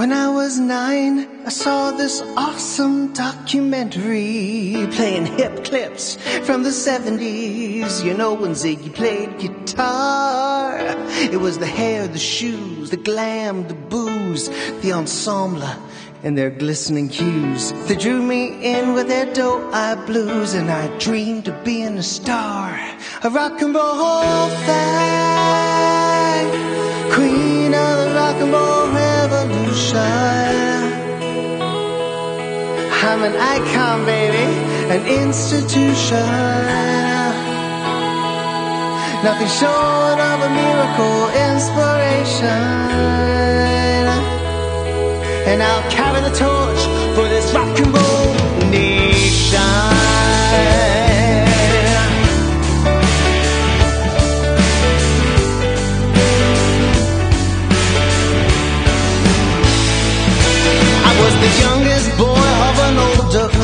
When I was nine, I saw this awesome documentary playing hip clips from the 70s. You know, when Ziggy played guitar, it was the hair, the shoes, the glam, the booze, the ensemble, and their glistening hues. They drew me in with their doe-eye blues, and I dreamed of being a star, a rock and roll flag, queen of the rock and roll revolution. I'm an icon, baby, an institution. Nothing short of a miracle inspiration.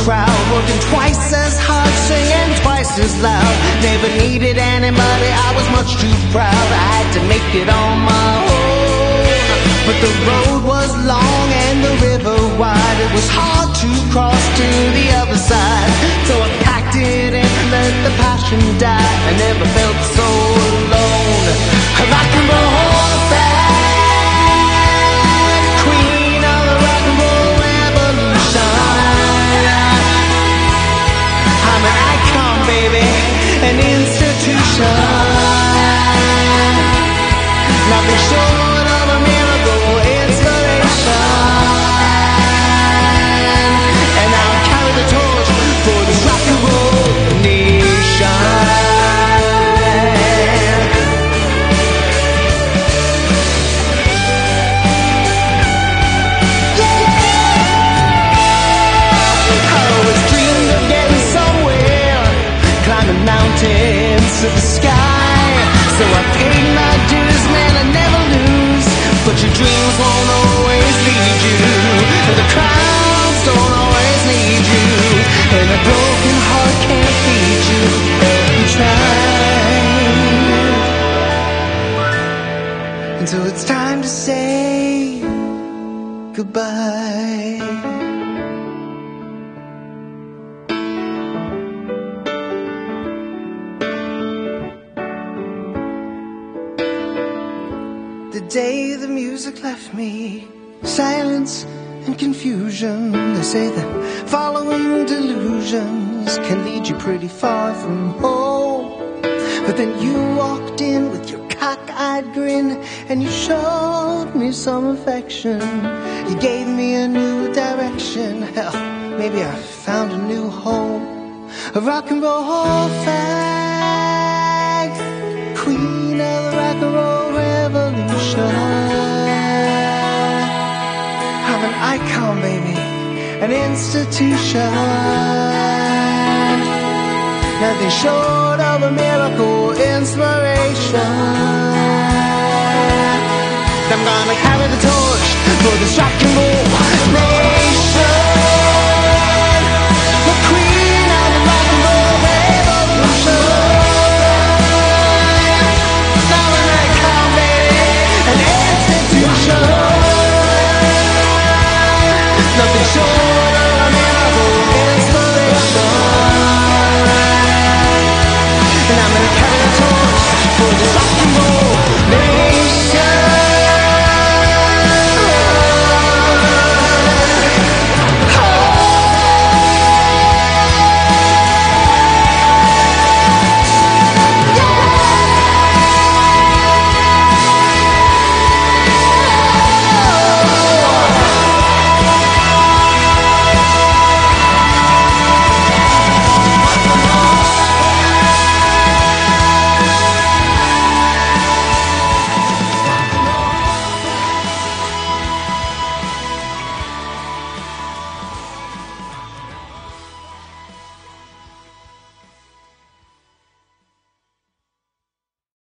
Crowd, working twice as hard, singing twice as loud. Never needed anybody, I was much too proud. I had to make it on my own. But the road was long and the river wide. It was hard to cross to the other side. So I packed it in and let the passion die. I never felt so alone. Rock and roll so it's time to say goodbye. The day the music left me, silence and confusion. They say that following delusions can lead you pretty far from home. But then you walked in with your cockeyed grin and you showed me some affection. You gave me a new direction. Hell, maybe I found a new home. A rock and roll flag, queen of the rock and roll revolution. I'm an icon, baby, an institution. Nothing short of a miracle inspiration. I'm gonna carry the torch for and roll nation.